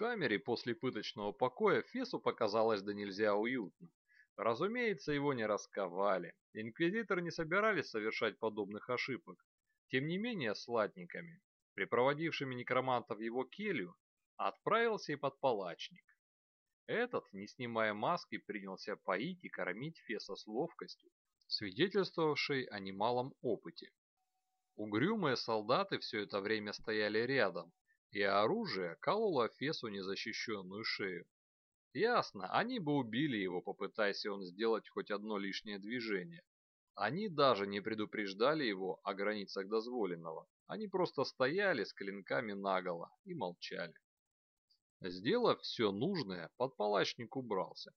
камере после пыточного покоя Фесу показалось да нельзя уютно. Разумеется, его не расковали. Инквизиторы не собирались совершать подобных ошибок. Тем не менее, с латниками, припроводившими некроманта в его келью, отправился и подпалачник. Этот, не снимая маски, принялся поить и кормить Феса с ловкостью, свидетельствовавшей о немалом опыте. Угрюмые солдаты все это время стояли рядом, и оружие кололо Фесу незащищенную шею. Ясно, они бы убили его, попытаясь он сделать хоть одно лишнее движение. Они даже не предупреждали его о границах дозволенного. Они просто стояли с клинками наголо и молчали. Сделав все нужное, подпалачник убрался.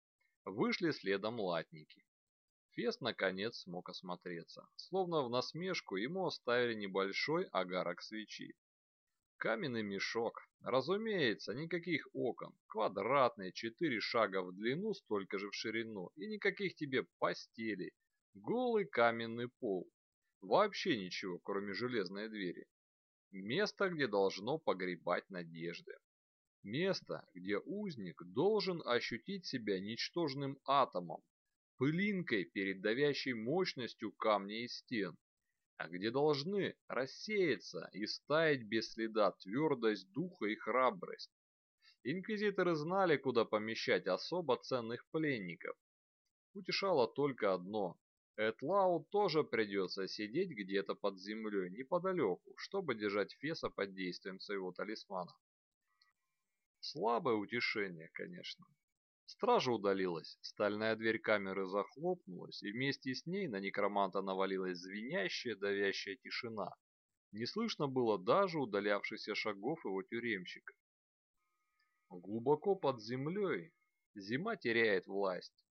Вышли следом латники. Фест наконец смог осмотреться. Словно в насмешку ему оставили небольшой агарок свечи. Каменный мешок. Разумеется, никаких окон. Квадратные, четыре шага в длину, столько же в ширину. И никаких тебе постелей. Голый каменный пол. Вообще ничего, кроме железной двери. Место, где должно погребать надежды. Место, где узник должен ощутить себя ничтожным атомом, пылинкой перед давящей мощностью камней и стен, где должны рассеяться и стаять без следа твердость духа и храбрость. Инквизиторы знали, куда помещать особо ценных пленников. Утешало только одно. Этлау тоже придется сидеть где-то под землей, неподалеку, чтобы держать Феса под действием своего талисмана. Слабое утешение, конечно. Стража удалилась, стальная дверь камеры захлопнулась, и вместе с ней на некроманта навалилась звенящая, давящая тишина. Не слышно было даже удалявшихся шагов его тюремщика. Глубоко под землей зима теряет власть.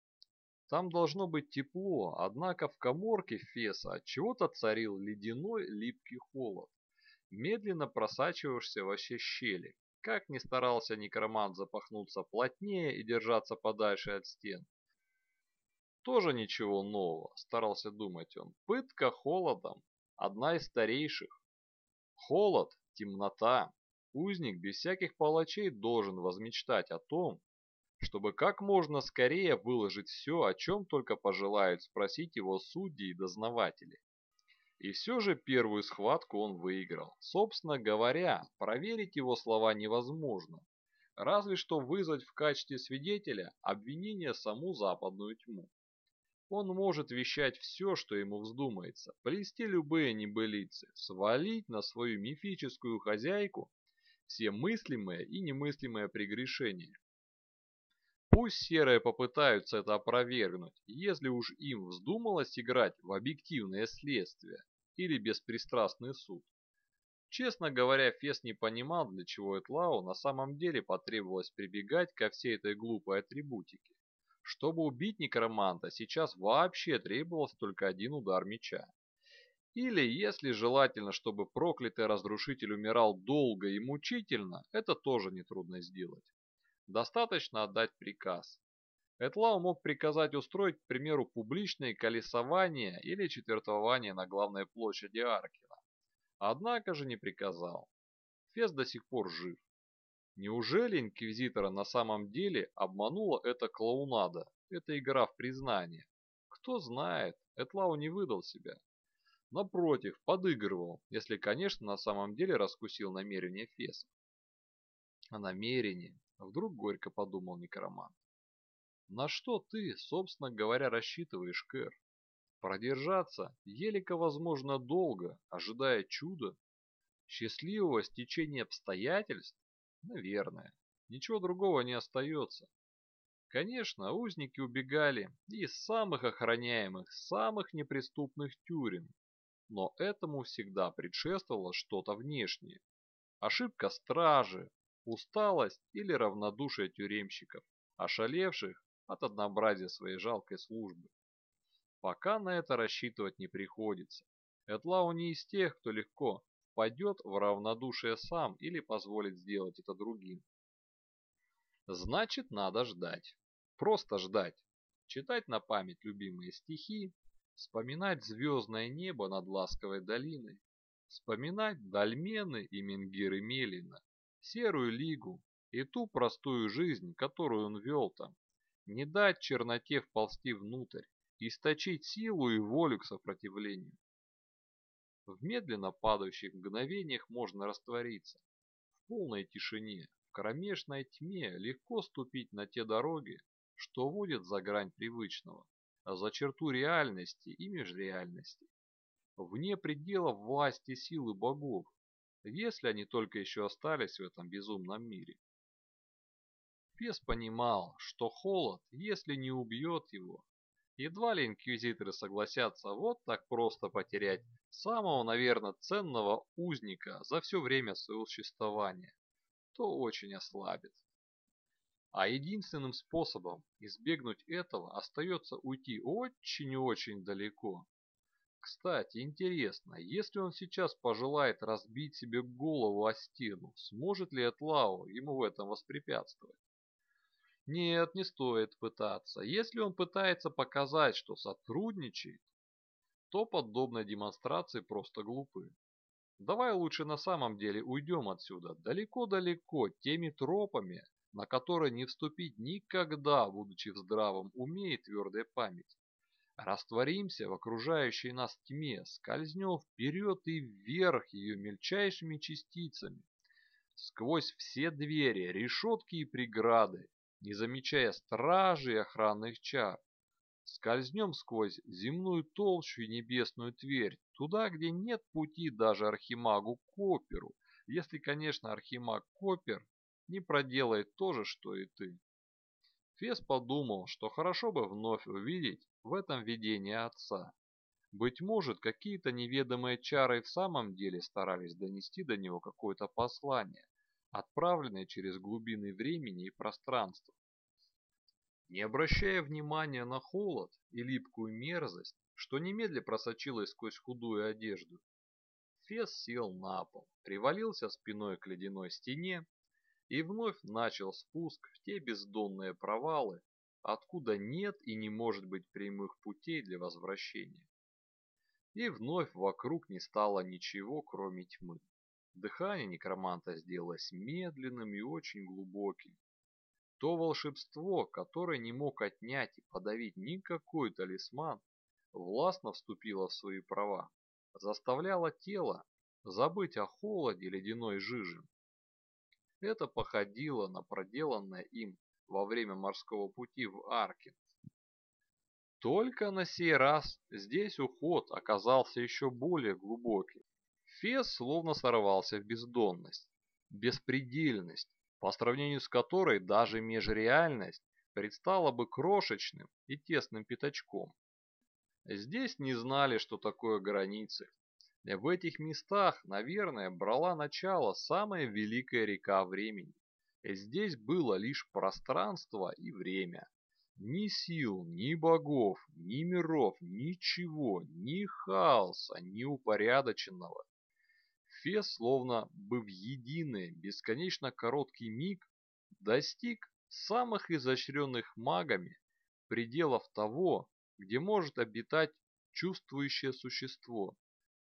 Там должно быть тепло, однако в коморке Феса от чего-то царил ледяной липкий холод, медленно просачиваешься во все щели, как ни старался некромант запахнуться плотнее и держаться подальше от стен. Тоже ничего нового, старался думать он. Пытка холодом – одна из старейших. Холод, темнота. Узник без всяких палачей должен возмечтать о том, чтобы как можно скорее выложить все, о чем только пожелают спросить его судьи и дознаватели. И все же первую схватку он выиграл. Собственно говоря, проверить его слова невозможно. Разве что вызвать в качестве свидетеля обвинение саму западную тьму. Он может вещать все, что ему вздумается, плести любые небылицы, свалить на свою мифическую хозяйку все мыслимые и немыслимые прегрешения. Пусть серые попытаются это опровергнуть, если уж им вздумалось играть в объективное следствие или беспристрастный суд. Честно говоря, Фес не понимал, для чего Этлау на самом деле потребовалось прибегать ко всей этой глупой атрибутике. Чтобы убить некроманта, сейчас вообще требовался только один удар меча. Или, если желательно, чтобы проклятый разрушитель умирал долго и мучительно, это тоже нетрудно сделать. Достаточно отдать приказ. Этлау мог приказать устроить, к примеру, публичное колесование или четвертование на главной площади Аркина. Однако же не приказал. Фес до сих пор жив. Неужели инквизитора на самом деле обманула эта клоунада, эта игра в признание? Кто знает, Этлау не выдал себя. Напротив, подыгрывал, если, конечно, на самом деле раскусил намерение Феса. А намерение Вдруг горько подумал некромант. На что ты, собственно говоря, рассчитываешь, Кэр? Продержаться елико возможно долго, ожидая чуда? Счастливого стечения обстоятельств? Наверное. Ничего другого не остается. Конечно, узники убегали из самых охраняемых, самых неприступных тюрем, но этому всегда предшествовало что-то внешнее. Ошибка стражи, усталость или равнодушие тюремщиков, ошалевших от однообразия своей жалкой службы. Пока на это рассчитывать не приходится. Этлау не из тех, кто легко впадет в равнодушие сам или позволит сделать это другим. Значит, надо ждать. Просто ждать. Читать на память любимые стихи, вспоминать звездное небо над ласковой долиной, вспоминать дольмены и менгиры Мелина, Серую Лигу, и ту простую жизнь, которую он вел там. Не дать черноте вползти внутрь, источить силу и волю к сопротивлению. В медленно падающих мгновениях можно раствориться. В полной тишине, в кромешной тьме легко ступить на те дороги, что водят за грань привычного, а за черту реальности и межреальности. Вне пределов власти силы богов, если они только еще остались в этом безумном мире. Фес понимал, что холод, если не убьет его, едва ли инквизиторы согласятся вот так просто потерять самого, наверное, ценного узника за все время своего существования, то очень ослабит. А единственным способом избегнуть этого остается уйти очень и очень далеко. Кстати, интересно, если он сейчас пожелает разбить себе голову о стену, сможет ли Этлау ему в этом воспрепятствовать? Нет, не стоит пытаться. Если он пытается показать, что сотрудничает, то подобные демонстрации просто глупы. Давай лучше на самом деле уйдем отсюда, далеко-далеко, теми тропами, на которые не вступить никогда, будучи в здравом уме и твердой памяти. Растворимся в окружающей нас тьме, скользнем вперед и вверх ее мельчайшими частицами, сквозь все двери, решетки и преграды, не замечая стражи и охранных чар. Скользнем сквозь земную толщу и небесную тверь, туда, где нет пути даже Архимагу Коперу, если, конечно, Архимаг Копер не проделает то же, что и ты. Фес подумал, что хорошо бы вновь увидеть в этом видении отца. Быть может, какие-то неведомые чары в самом деле старались донести до него какое-то послание, отправленное через глубины времени и пространства. Не обращая внимания на холод и липкую мерзость, что немедля просочилась сквозь худую одежду, Фес сел на пол, привалился спиной к ледяной стене и вновь начал спуск в те бездонные провалы, откуда нет и не может быть прямых путей для возвращения. И вновь вокруг не стало ничего, кроме тьмы. Дыхание некроманта сделалось медленным и очень глубоким. То волшебство, которое не мог отнять и подавить никакой талисман, властно вступило в свои права, заставляло тело забыть о холоде ледяной жижи. Это походило на проделанное им во время морского пути в Аркин. Только на сей раз здесь уход оказался еще более глубокий. Фес словно сорвался в бездонность, беспредельность, по сравнению с которой даже межреальность предстала бы крошечным и тесным пятачком. Здесь не знали, что такое границы. В этих местах, наверное, брала начало самая великая река времени. Здесь было лишь пространство и время. Ни сил, ни богов, ни миров, ничего, ни хаоса, ни упорядоченного. Фес, словно бы в единый, бесконечно короткий миг, достиг самых изощренных магами пределов того, где может обитать чувствующее существо.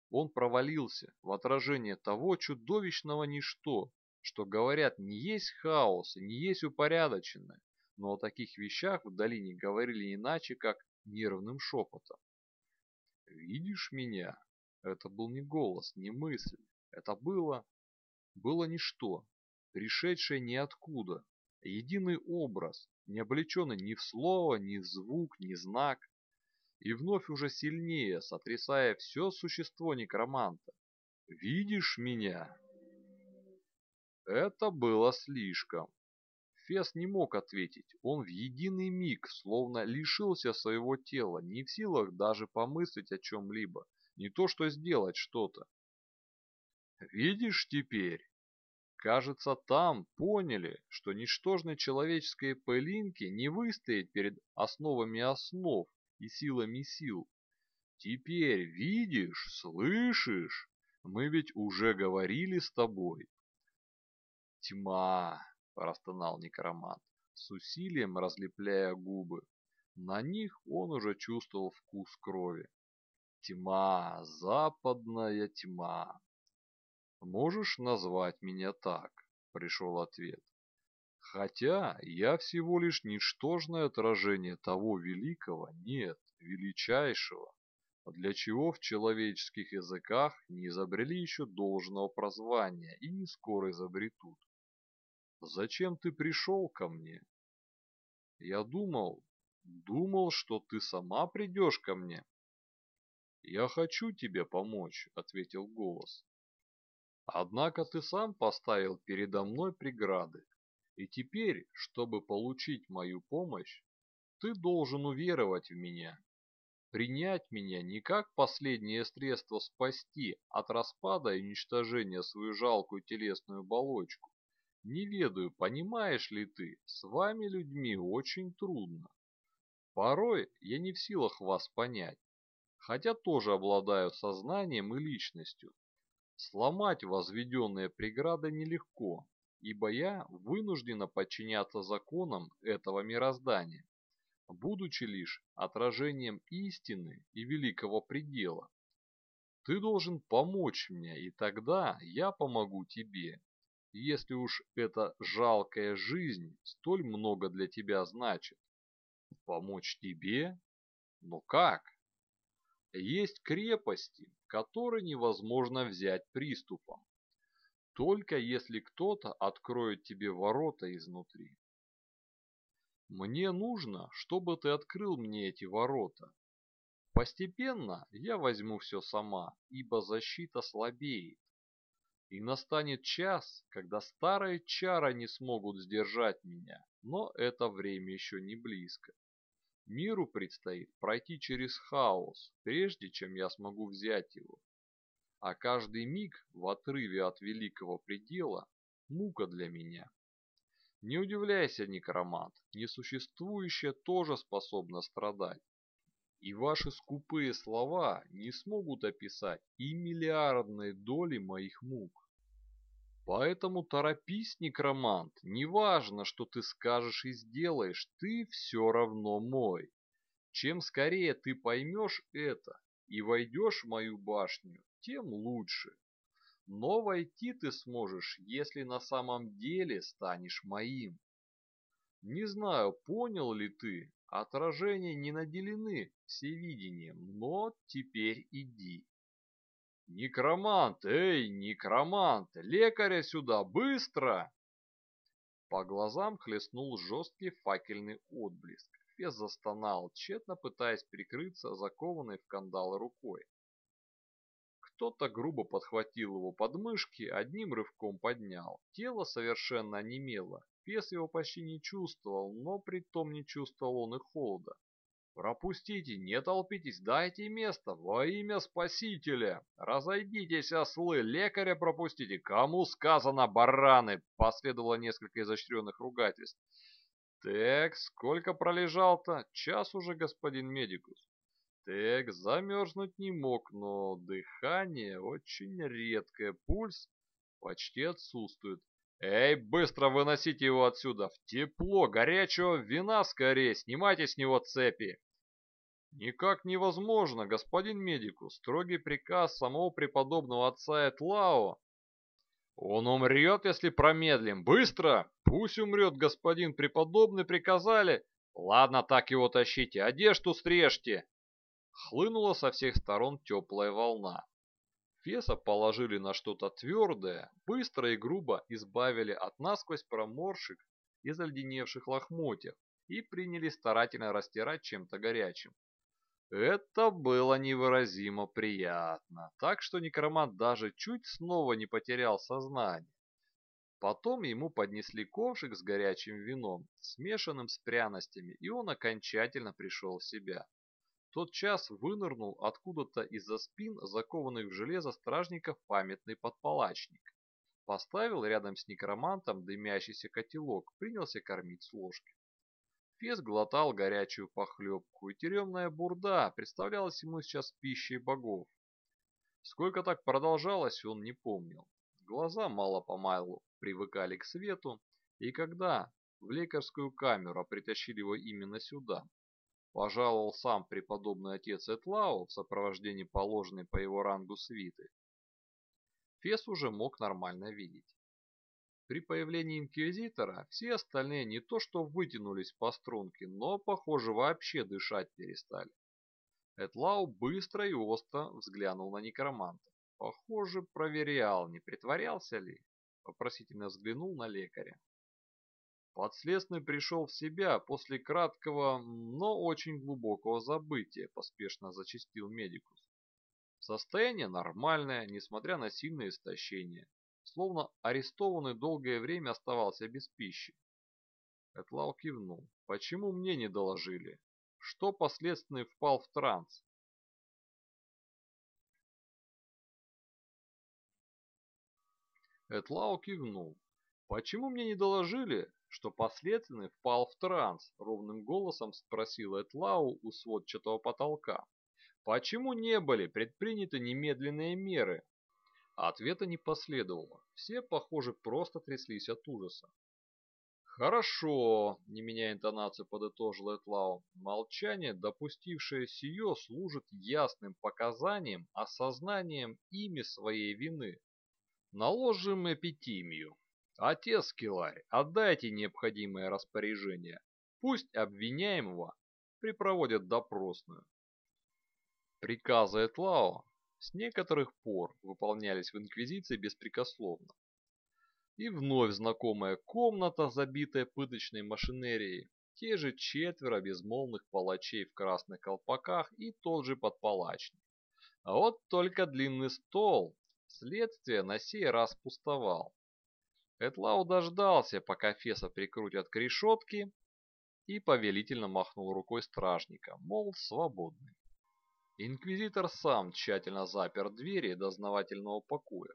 Он провалился в отражение того чудовищного ничто, что говорят не есть хаос и не есть упорядоченное, но о таких вещах в долине говорили иначе, как нервным шепотом. «Видишь меня?» Это был не голос, не мысль. Это было... было ничто, пришедшее ниоткуда. Единый образ, не облеченный ни в слово, ни в звук, ни знак. И вновь уже сильнее, сотрясая все существо некроманта. «Видишь меня?» Это было слишком. Фес не мог ответить. Он в единый миг словно лишился своего тела, не в силах даже помыслить о чем-либо, не то что сделать что-то. «Видишь теперь?» Кажется, там поняли, что ничтожной человеческой пылинки не выстоять перед основами основ и силами сил. Теперь видишь, слышишь? Мы ведь уже говорили с тобой. «Тьма!» – простонал некромант, с усилием разлепляя губы. На них он уже чувствовал вкус крови. «Тьма! Западная тьма!» «Можешь назвать меня так?» – пришел ответ. Хотя я всего лишь ничтожное отражение того великого, нет, величайшего, для чего в человеческих языках не изобрели еще должного прозвания и не скоро изобретут. Зачем ты пришел ко мне? Я думал, думал, что ты сама придешь ко мне. Я хочу тебе помочь, ответил голос. Однако ты сам поставил передо мной преграды. И теперь, чтобы получить мою помощь, ты должен уверовать в меня, принять меня не как последнее средство спасти от распада и уничтожения свою жалкую телесную оболочку. Не ведаю, понимаешь ли ты, с вами людьми очень трудно. Порой я не в силах вас понять, хотя тоже обладаю сознанием и личностью. Сломать возведенные преграды нелегко, ибо я вынуждена подчиняться законам этого мироздания, будучи лишь отражением истины и великого предела. Ты должен помочь мне, и тогда я помогу тебе, если уж эта жалкая жизнь столь много для тебя значит. Помочь тебе? Но как? Есть крепости, которые невозможно взять приступом только если кто-то откроет тебе ворота изнутри. Мне нужно, чтобы ты открыл мне эти ворота. Постепенно я возьму все сама, ибо защита слабеет. И настанет час, когда старые чары не смогут сдержать меня, но это время еще не близко. Миру предстоит пройти через хаос, прежде чем я смогу взять его а каждый миг в отрыве от великого предела – мука для меня. Не удивляйся, некромант, несуществующее тоже способно страдать. И ваши скупые слова не смогут описать и миллиардной доли моих мук. Поэтому торопись, некромант, неважно, что ты скажешь и сделаешь, ты все равно мой. Чем скорее ты поймешь это и войдешь в мою башню, тем лучше. Но войти ты сможешь, если на самом деле станешь моим. Не знаю, понял ли ты, отражения не наделены всевидением, но теперь иди. Некромант, эй, некромант, лекаря сюда, быстро! По глазам хлестнул жесткий факельный отблеск. Фес застонал, тщетно пытаясь прикрыться закованной в кандалы рукой. Кто-то грубо подхватил его подмышки, одним рывком поднял. Тело совершенно онемело. Пес его почти не чувствовал, но при том не чувствовал он и холода. «Пропустите, не толпитесь, дайте место, во имя Спасителя! Разойдитесь, ослы, лекаря пропустите! Кому сказано, бараны!» Последовало несколько изощренных ругательств. «Так, сколько пролежал-то? Час уже, господин медикус». Тек замерзнуть не мог, но дыхание очень редкое, пульс почти отсутствует. «Эй, быстро выносите его отсюда! В тепло, горячего вина скорее! Снимайте с него цепи!» «Никак невозможно, господин медику! Строгий приказ самого преподобного отца Этлао!» «Он умрет, если промедлим! Быстро! Пусть умрет, господин преподобный, приказали!» «Ладно, так его тащите, одежду стрежьте!» Хлынула со всех сторон теплая волна. Феса положили на что-то твердое, быстро и грубо избавили от насквозь проморшек и заледеневших лохмотьев и принялись старательно растирать чем-то горячим. Это было невыразимо приятно, так что некромант даже чуть снова не потерял сознание. Потом ему поднесли ковшик с горячим вином, смешанным с пряностями, и он окончательно пришел в себя тот час вынырнул откуда-то из-за спин закованных в железо стражников памятный подпалачник. Поставил рядом с некромантом дымящийся котелок, принялся кормить с ложки. Фес глотал горячую похлебку, и тюремная бурда представлялась ему сейчас пищей богов. Сколько так продолжалось, он не помнил. Глаза мало-помалу привыкали к свету, и когда в лекарскую камеру притащили его именно сюда, пожаловал сам преподобный отец Этлау в сопровождении положенной по его рангу свиты. Фес уже мог нормально видеть. При появлении Инквизитора все остальные не то что вытянулись по струнке, но, похоже, вообще дышать перестали. Этлау быстро и остро взглянул на некроманта. Похоже, проверял, не притворялся ли. Вопросительно взглянул на лекаря. Подследственный пришел в себя после краткого, но очень глубокого забытия, поспешно зачастил медикус. Состояние нормальное, несмотря на сильное истощение словно арестованный долгое время оставался без пищи. Этлау кивнул. «Почему мне не доложили? Что последственный впал в транс?» Этлау кивнул. «Почему мне не доложили, что последственный впал в транс?» Ровным голосом спросил Этлау у сводчатого потолка. «Почему не были предприняты немедленные меры, а ответа не последовало. Все, похоже, просто тряслись от ужаса. «Хорошо», — не меняя интонацию, подытожил Этлау. «Молчание, допустившее сие, служит ясным показанием, осознанием ими своей вины. Наложим эпитимию. Отец Киларь, отдайте необходимое распоряжение. Пусть обвиняемого припроводят допросную». Приказы Этлау с некоторых пор выполнялись в Инквизиции беспрекословно. И вновь знакомая комната, забитая пыточной машинерией, те же четверо безмолвных палачей в красных колпаках и тот же подпалачник. А вот только длинный стол следствие на сей раз пустовал. Этлау дождался, пока Феса прикрутят к решетке, и повелительно махнул рукой стражника, мол, свободный. Инквизитор сам тщательно запер двери дознавательного покоя,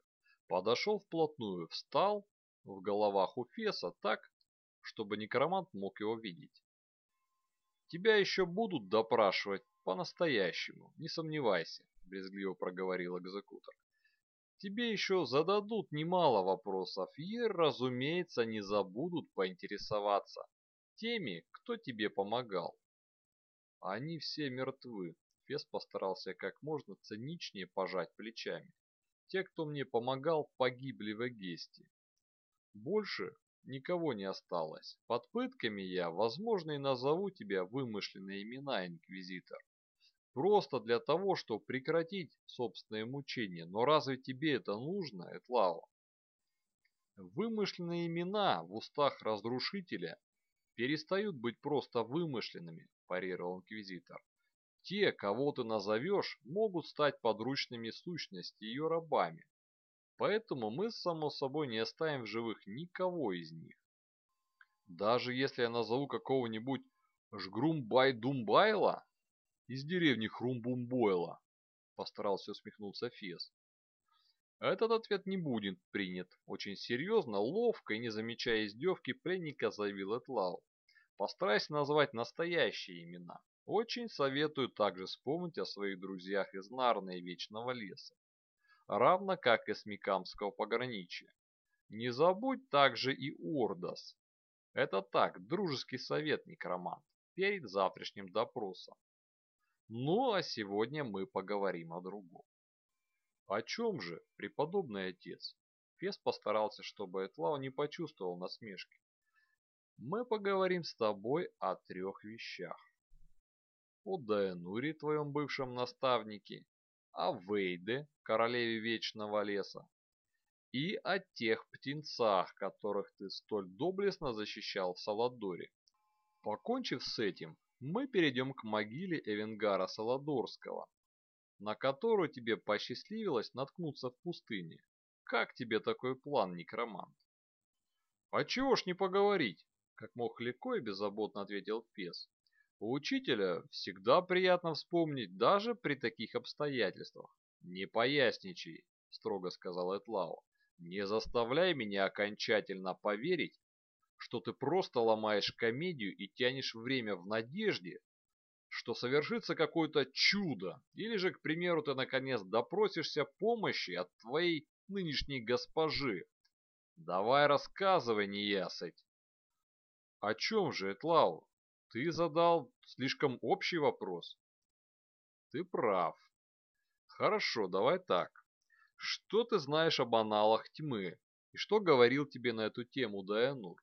подошел вплотную, встал в головах у Феса так, чтобы некромант мог его видеть. «Тебя еще будут допрашивать по-настоящему, не сомневайся», – брезгливо проговорил экзекутор. «Тебе еще зададут немало вопросов и, разумеется, не забудут поинтересоваться теми, кто тебе помогал. Они все мертвы, Фес постарался как можно циничнее пожать плечами. Те, кто мне помогал, погибли в Эгесте. Больше никого не осталось. Под пытками я, возможно, и назову тебя вымышленные имена, Инквизитор. Просто для того, чтобы прекратить собственное мучение. Но разве тебе это нужно, Этлау? Вымышленные имена в устах разрушителя перестают быть просто вымышленными, парировал Инквизитор. Те, кого ты назовешь, могут стать подручными сущности ее рабами. Поэтому мы, само собой, не оставим в живых никого из них. Даже если я назову какого-нибудь Жгрумбай-Думбайла из деревни Хрумбумбойла, постарался усмехнуться Фес. Этот ответ не будет принят. Очень серьезно, ловко и не замечая издевки, пленника заявил Этлау. Постарайся назвать настоящие имена. Очень советую также вспомнить о своих друзьях из Нарны и Вечного Леса, равно как и с Микамского пограничья. Не забудь также и Ордос. Это так, дружеский совет, некромант, перед завтрашним допросом. Ну, а сегодня мы поговорим о другом. О чем же, преподобный отец? Фес постарался, чтобы Этлау не почувствовал насмешки. Мы поговорим с тобой о трех вещах о Дайнуре, твоем бывшем наставнике, о Вейде, королеве Вечного Леса, и о тех птенцах, которых ты столь доблестно защищал в Саладоре. Покончив с этим, мы перейдем к могиле Эвенгара Саладорского, на которую тебе посчастливилось наткнуться в пустыне. Как тебе такой план, некромант? А чего ж не поговорить? Как мог легко и беззаботно ответил Пес. Учителя всегда приятно вспомнить даже при таких обстоятельствах. «Не поясничай», — строго сказал Этлау. «Не заставляй меня окончательно поверить, что ты просто ломаешь комедию и тянешь время в надежде, что совершится какое-то чудо, или же, к примеру, ты наконец допросишься помощи от твоей нынешней госпожи. Давай рассказывай, неясыть. О чем же, Этлау? Ты задал слишком общий вопрос. Ты прав. Хорошо, давай так. Что ты знаешь об аналах тьмы, И что говорил тебе на эту тему Дайанур?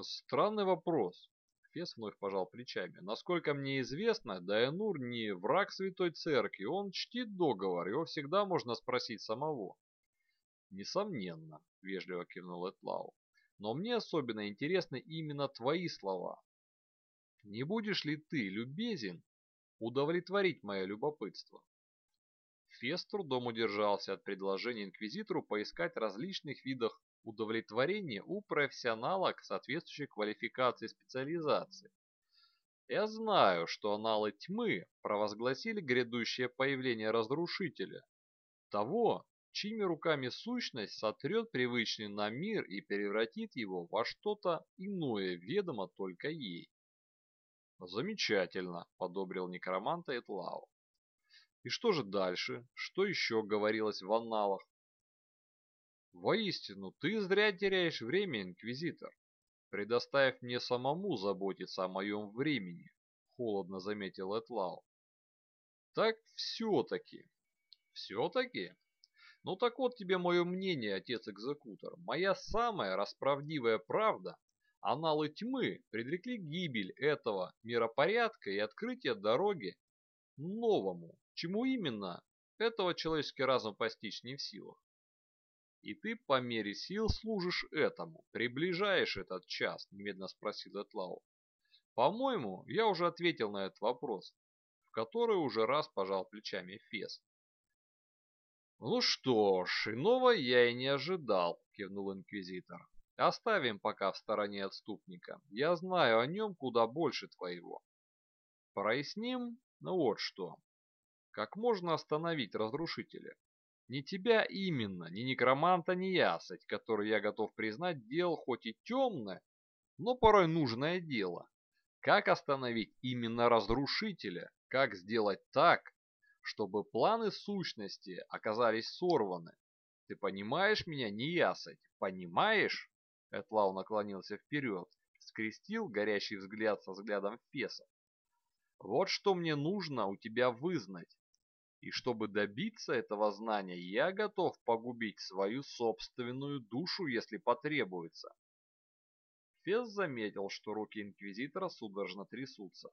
Странный вопрос. Фес вновь пожал плечами. Насколько мне известно, Дайанур не враг Святой Церкви, он чтит договор, его всегда можно спросить самого. Несомненно, вежливо кивнул Этлау. Но мне особенно интересны именно твои слова. Не будешь ли ты любезен удовлетворить мое любопытство? Фес трудом удержался от предложения инквизитору поискать различных видах удовлетворения у профессионала соответствующей квалификации и специализации. Я знаю, что аналы тьмы провозгласили грядущее появление разрушителя, того, чьими руками сущность сотрет привычный нам мир и превратит его во что-то иное, ведомо только ей. «Замечательно», — подобрил некроманта Этлау. «И что же дальше? Что еще говорилось в анналах?» «Воистину, ты зря теряешь время, Инквизитор, предоставив мне самому заботиться о моем времени», — холодно заметил Этлау. «Так все-таки». «Все-таки?» Ну так вот тебе мое мнение, отец-экзекутор. Моя самая расправдивая правда. Аналы тьмы предрекли гибель этого миропорядка и открытие дороги новому. Чему именно, этого человеческий разум постичь не в силах. И ты по мере сил служишь этому, приближаешь этот час, немедленно спросил Этлау. По-моему, я уже ответил на этот вопрос, в который уже раз пожал плечами Фес. «Ну что ж, иного я и не ожидал», — кивнул инквизитор. «Оставим пока в стороне отступника. Я знаю о нем куда больше твоего. Проясним, ну вот что. Как можно остановить разрушителя? Не тебя именно, ни некроманта, ни ясыть, который я готов признать делал хоть и темное, но порой нужное дело. Как остановить именно разрушителя? Как сделать так, чтобы планы сущности оказались сорваны. Ты понимаешь меня, неясыть? Понимаешь?» Этлау наклонился вперед, скрестил горящий взгляд со взглядом Феса. «Вот что мне нужно у тебя вызнать. И чтобы добиться этого знания, я готов погубить свою собственную душу, если потребуется». Фес заметил, что руки Инквизитора судорожно трясутся.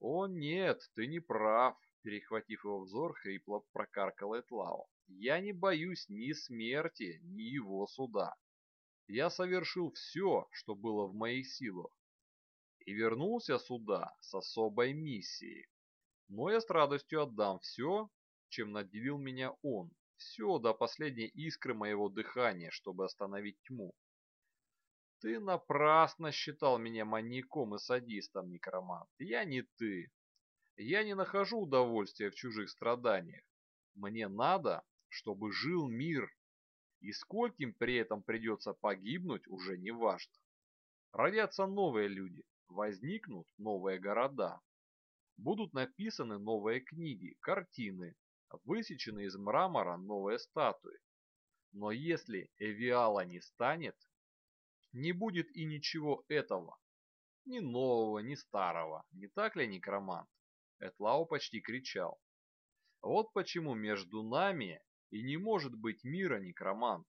«О нет, ты не прав», Перехватив его взор, хрипло прокаркал Этлау. «Я не боюсь ни смерти, ни его суда. Я совершил все, что было в моих силах, и вернулся сюда с особой миссией. Но я с радостью отдам все, чем наделил меня он, все до последней искры моего дыхания, чтобы остановить тьму. Ты напрасно считал меня маньяком и садистом, некромант. Я не ты. Я не нахожу удовольствия в чужих страданиях. Мне надо, чтобы жил мир. И скольким при этом придется погибнуть, уже не важно. Родятся новые люди, возникнут новые города. Будут написаны новые книги, картины, высечены из мрамора новые статуи. Но если Эвиала не станет, не будет и ничего этого. Ни нового, ни старого, не так ли, некромант? Этлау почти кричал. Вот почему между нами и не может быть мира, некромант.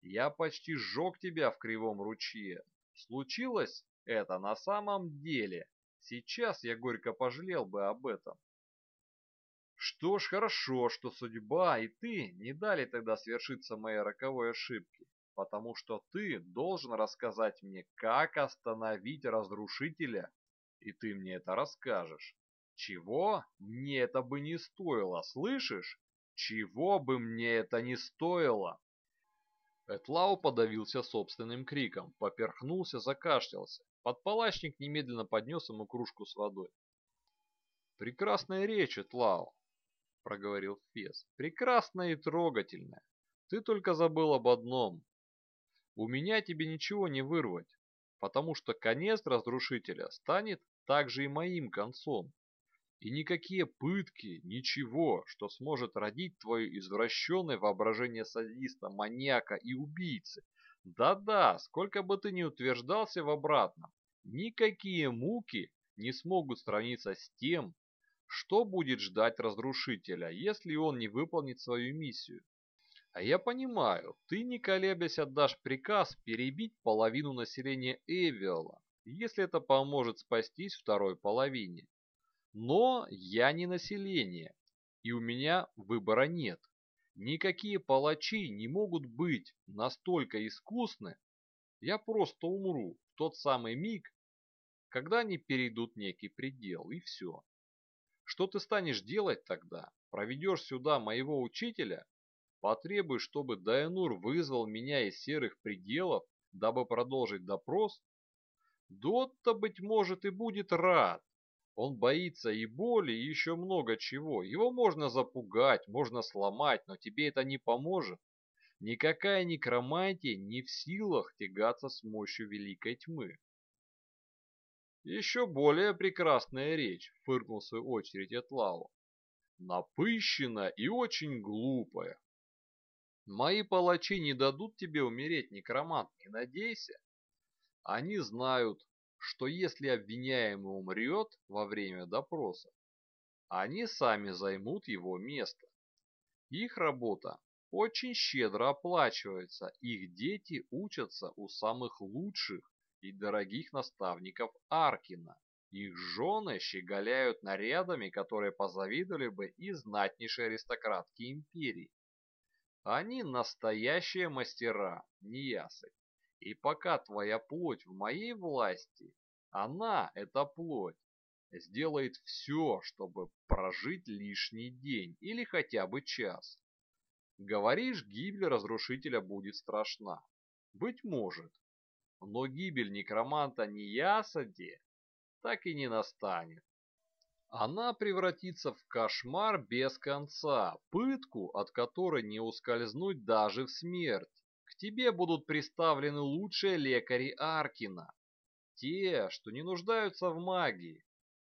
Я почти сжег тебя в кривом ручье. Случилось это на самом деле. Сейчас я горько пожалел бы об этом. Что ж, хорошо, что судьба и ты не дали тогда свершиться моей роковой ошибке, потому что ты должен рассказать мне, как остановить разрушителя, и ты мне это расскажешь. Чего мне это бы не стоило, слышишь? Чего бы мне это не стоило? Этлау подавился собственным криком, поперхнулся, закашлялся. Подпалачник немедленно поднес ему кружку с водой. «Прекрасная речь, Этлау», — проговорил Фес. «Прекрасная и трогательная. Ты только забыл об одном. У меня тебе ничего не вырвать, потому что конец разрушителя станет также и моим концом. И никакие пытки, ничего, что сможет родить твое извращенное воображение садиста, маньяка и убийцы. Да-да, сколько бы ты ни утверждался в обратном, никакие муки не смогут сравниться с тем, что будет ждать разрушителя, если он не выполнит свою миссию. А я понимаю, ты не колеблясь отдашь приказ перебить половину населения Эвиола, если это поможет спастись второй половине. Но я не население, и у меня выбора нет. Никакие палачи не могут быть настолько искусны. Я просто умру в тот самый миг, когда они перейдут некий предел, и все. Что ты станешь делать тогда? Проведешь сюда моего учителя? Потребуешь, чтобы Дайнур вызвал меня из серых пределов, дабы продолжить допрос? Дотто, быть может, и будет рад, он боится и боли, и еще много чего. Его можно запугать, можно сломать, но тебе это не поможет. Никакая некромантия не в силах тягаться с мощью великой тьмы. Еще более прекрасная речь, фыркнул в свою очередь Этлау. Напыщена и очень глупая. Мои палачи не дадут тебе умереть, некромант, не надейся. Они знают, что если обвиняемый умрет во время допроса, они сами займут его место. Их работа очень щедро оплачивается, их дети учатся у самых лучших и дорогих наставников Аркина. Их жены щеголяют нарядами, которые позавидовали бы и знатнейшие аристократки империи. Они настоящие мастера, неясы. И пока твоя плоть в моей власти, она, эта плоть, сделает все, чтобы прожить лишний день или хотя бы час. Говоришь, гибель разрушителя будет страшна. Быть может. Но гибель некроманта Ниясади так и не настанет. Она превратится в кошмар без конца, пытку, от которой не ускользнуть даже в смерть тебе будут представлены лучшие лекари Аркина. Те, что не нуждаются в магии,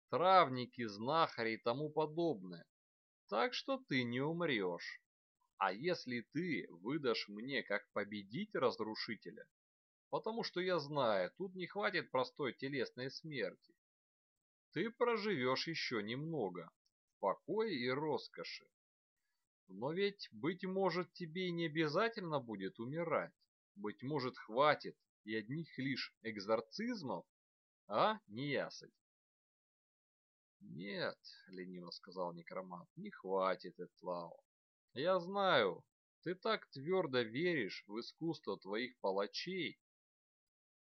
травники, знахари и тому подобное. Так что ты не умрешь. А если ты выдашь мне, как победить разрушителя, потому что я знаю, тут не хватит простой телесной смерти, ты проживешь еще немного в покое и роскоши. Но ведь, быть может, тебе и не обязательно будет умирать. Быть может, хватит и одних лишь экзорцизмов, а, не ясыть? Нет, лениво сказал некромант, не хватит, Этлау. Я знаю, ты так твердо веришь в искусство твоих палачей.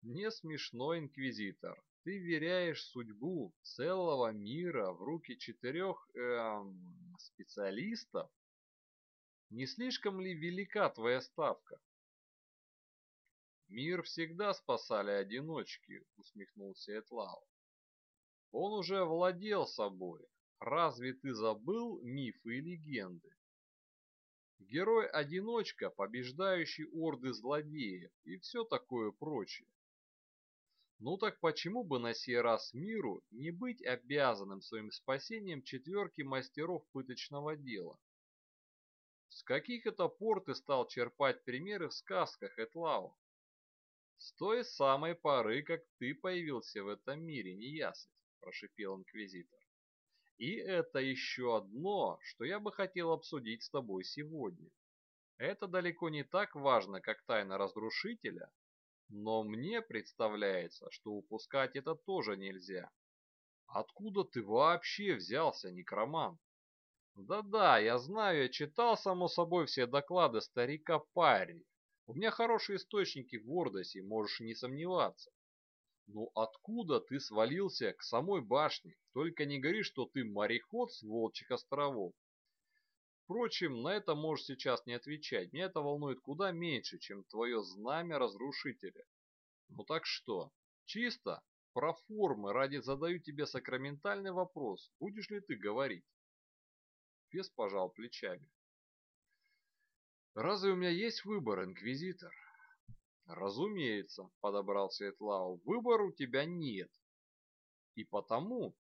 Не смешно, инквизитор. Ты веряешь судьбу целого мира в руки четырех эм, специалистов, не слишком ли велика твоя ставка? Мир всегда спасали одиночки, усмехнулся Этлау. Он уже владел собой. Разве ты забыл мифы и легенды? Герой-одиночка, побеждающий орды злодеев и все такое прочее. Ну так почему бы на сей раз миру не быть обязанным своим спасением четверки мастеров пыточного дела? С каких это пор ты стал черпать примеры в сказках Этлау? С той самой поры, как ты появился в этом мире, неясыть, прошипел инквизитор. И это еще одно, что я бы хотел обсудить с тобой сегодня. Это далеко не так важно, как тайна разрушителя, но мне представляется, что упускать это тоже нельзя. Откуда ты вообще взялся, некромант? Да-да, я знаю, я читал, само собой, все доклады старика Парри. У меня хорошие источники в Вордосе, можешь не сомневаться. Ну откуда ты свалился к самой башне? Только не говори, что ты мореход с Волчьих островов. Впрочем, на это можешь сейчас не отвечать. Меня это волнует куда меньше, чем твое знамя разрушителя. Ну так что, чисто про формы ради задаю тебе сакраментальный вопрос. Будешь ли ты говорить? Фес пожал плечами. «Разве у меня есть выбор, инквизитор?» «Разумеется», — подобрал Светлау, — «выбора у тебя нет. И потому,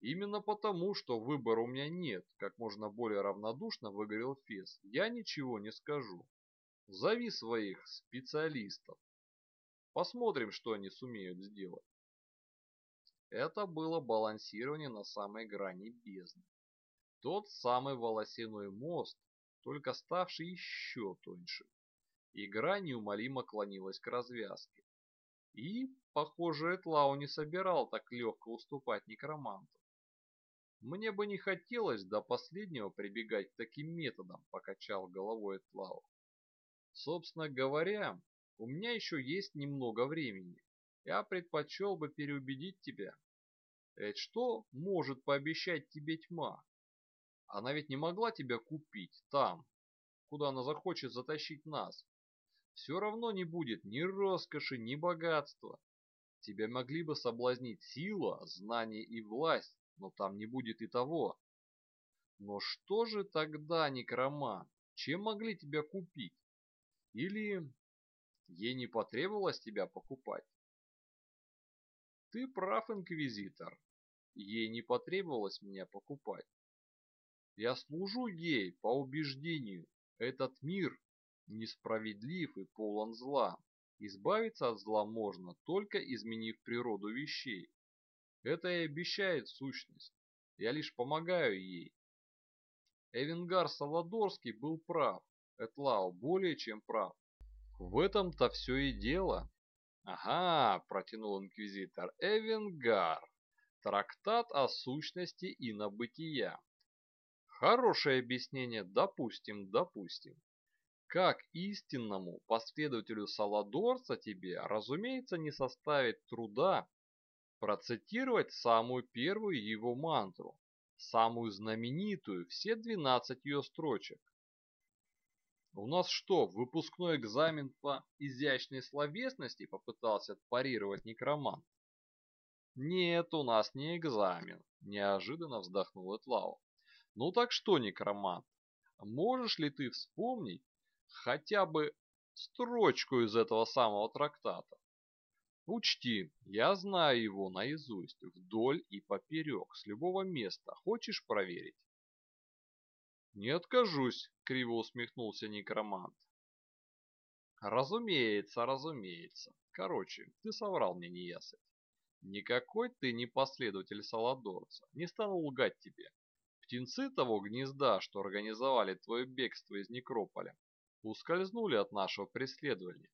именно потому, что выбора у меня нет, как можно более равнодушно выговорил Фес, я ничего не скажу. Зови своих специалистов. Посмотрим, что они сумеют сделать». Это было балансирование на самой грани бездны. Тот самый волосяной мост, только ставший еще тоньше. Игра неумолимо клонилась к развязке. И, похоже, Этлау не собирал так легко уступать некроманту. Мне бы не хотелось до последнего прибегать к таким методам, покачал головой Этлау. Собственно говоря, у меня еще есть немного времени. Я предпочел бы переубедить тебя. Ведь что может пообещать тебе тьма? Она ведь не могла тебя купить там, куда она захочет затащить нас. Все равно не будет ни роскоши, ни богатства. Тебя могли бы соблазнить сила, знание и власть, но там не будет и того. Но что же тогда, некроман, чем могли тебя купить? Или ей не потребовалось тебя покупать? Ты прав, инквизитор. Ей не потребовалось меня покупать. Я служу ей по убеждению. Этот мир несправедлив и полон зла. Избавиться от зла можно, только изменив природу вещей. Это и обещает сущность. Я лишь помогаю ей. Эвенгар Саладорский был прав. Этлау более чем прав. В этом-то все и дело. Ага, протянул инквизитор. Эвенгар. Трактат о сущности и на бытия. Хорошее объяснение, допустим, допустим. Как истинному последователю Саладорца тебе, разумеется, не составит труда процитировать самую первую его мантру, самую знаменитую, все 12 ее строчек. У нас что, выпускной экзамен по изящной словесности попытался парировать некромант? Нет, у нас не экзамен, неожиданно вздохнул Этлау. Ну так что, некромант, можешь ли ты вспомнить хотя бы строчку из этого самого трактата? Учти, я знаю его наизусть, вдоль и поперек, с любого места. Хочешь проверить? Не откажусь, криво усмехнулся некромант. Разумеется, разумеется. Короче, ты соврал мне неясыть. Никакой ты не последователь Саладорца. Не стану лгать тебе. Птенцы того гнезда, что организовали твое бегство из Некрополя, ускользнули от нашего преследования.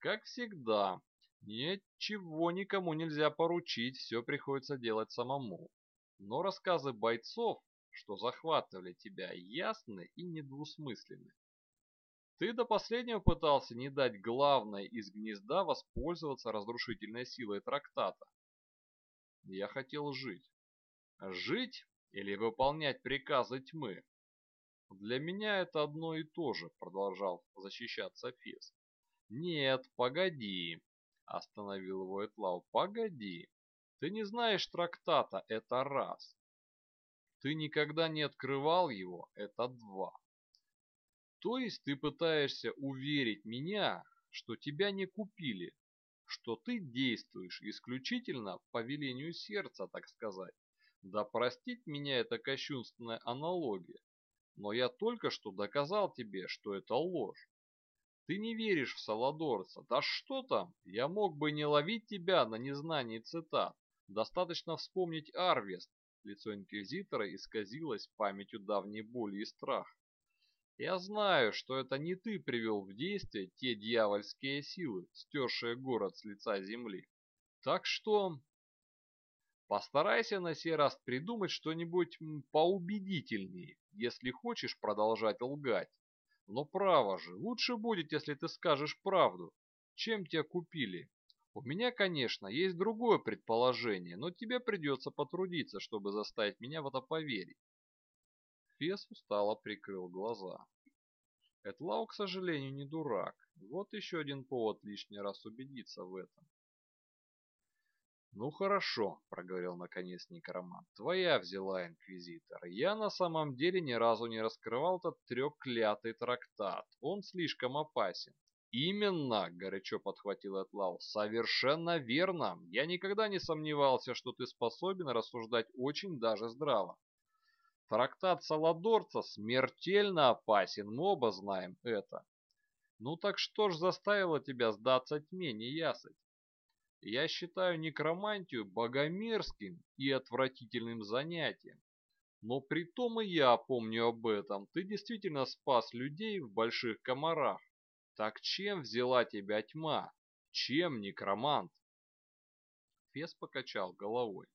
Как всегда, Ничего никому нельзя поручить, все приходится делать самому. Но рассказы бойцов, что захватывали тебя, ясны и недвусмысленны. Ты до последнего пытался не дать главной из гнезда воспользоваться разрушительной силой трактата. Я хотел жить. Жить или выполнять приказы тьмы? Для меня это одно и то же, продолжал защищаться Фес. Нет, погоди, Остановил его Этлау. Погоди, ты не знаешь трактата, это раз. Ты никогда не открывал его, это два. То есть ты пытаешься уверить меня, что тебя не купили, что ты действуешь исключительно по велению сердца, так сказать. Да простить меня эта кощунственная аналогия, но я только что доказал тебе, что это ложь. Ты не веришь в Саладорца. Да что там? Я мог бы не ловить тебя на незнании цитат. Достаточно вспомнить Арвест. Лицо инквизитора исказилось памятью давней боли и страха. Я знаю, что это не ты привел в действие те дьявольские силы, стершие город с лица земли. Так что... Постарайся на сей раз придумать что-нибудь поубедительнее, если хочешь продолжать лгать. Но право же, лучше будет, если ты скажешь правду. Чем тебя купили? У меня, конечно, есть другое предположение, но тебе придется потрудиться, чтобы заставить меня в это поверить. Фес устало прикрыл глаза. Этлау, к сожалению, не дурак. Вот еще один повод лишний раз убедиться в этом. «Ну хорошо», — проговорил наконец Некромант. «Твоя взяла, Инквизитор. Я на самом деле ни разу не раскрывал этот трехклятый трактат. Он слишком опасен». «Именно!» — горячо подхватил Этлау. «Совершенно верно! Я никогда не сомневался, что ты способен рассуждать очень даже здраво. Трактат Саладорца смертельно опасен, мы оба знаем это. Ну так что ж заставило тебя сдаться тьме, неясыть? Я считаю некромантию богомерзким и отвратительным занятием. Но при том и я помню об этом. Ты действительно спас людей в больших комарах. Так чем взяла тебя тьма? Чем некромант? Фес покачал головой.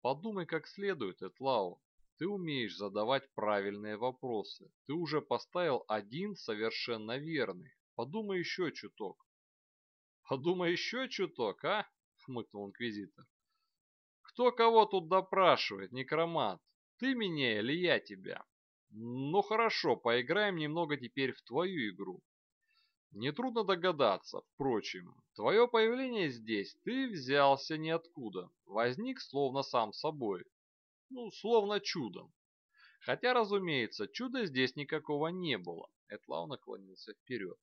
Подумай как следует, Этлау. Ты умеешь задавать правильные вопросы. Ты уже поставил один совершенно верный. Подумай еще чуток. Подумай еще чуток, а? Хмыкнул инквизитор. Кто кого тут допрашивает, некромант? Ты меня или я тебя? Ну хорошо, поиграем немного теперь в твою игру. Нетрудно догадаться, впрочем, твое появление здесь ты взялся ниоткуда, возник словно сам собой, ну, словно чудом. Хотя, разумеется, чуда здесь никакого не было. Этлау наклонился вперед.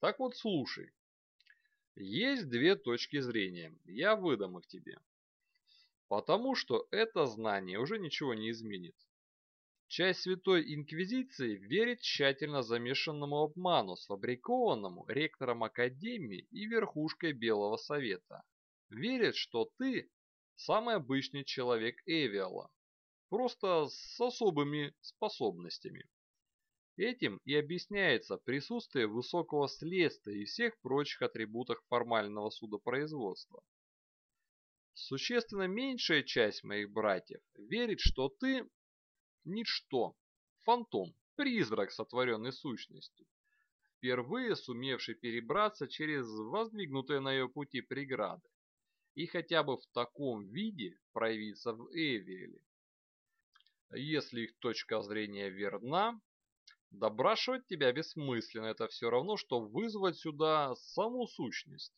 Так вот, слушай. Есть две точки зрения, я выдам их тебе. Потому что это знание уже ничего не изменит. Часть Святой Инквизиции верит тщательно замешанному обману, сфабрикованному ректором Академии и верхушкой Белого Совета. Верит, что ты самый обычный человек Эвиала, просто с особыми способностями. Этим и объясняется присутствие высокого следствия и всех прочих атрибутов формального судопроизводства. Существенно меньшая часть моих братьев верит, что ты Ничто. Фантом. Призрак, сотворенный сущностью. Впервые сумевший перебраться через воздвигнутые на ее пути преграды. И хотя бы в таком виде проявиться в Эвиэле. Если их точка зрения верна, допрашивать тебя бессмысленно. Это все равно, что вызвать сюда саму сущность.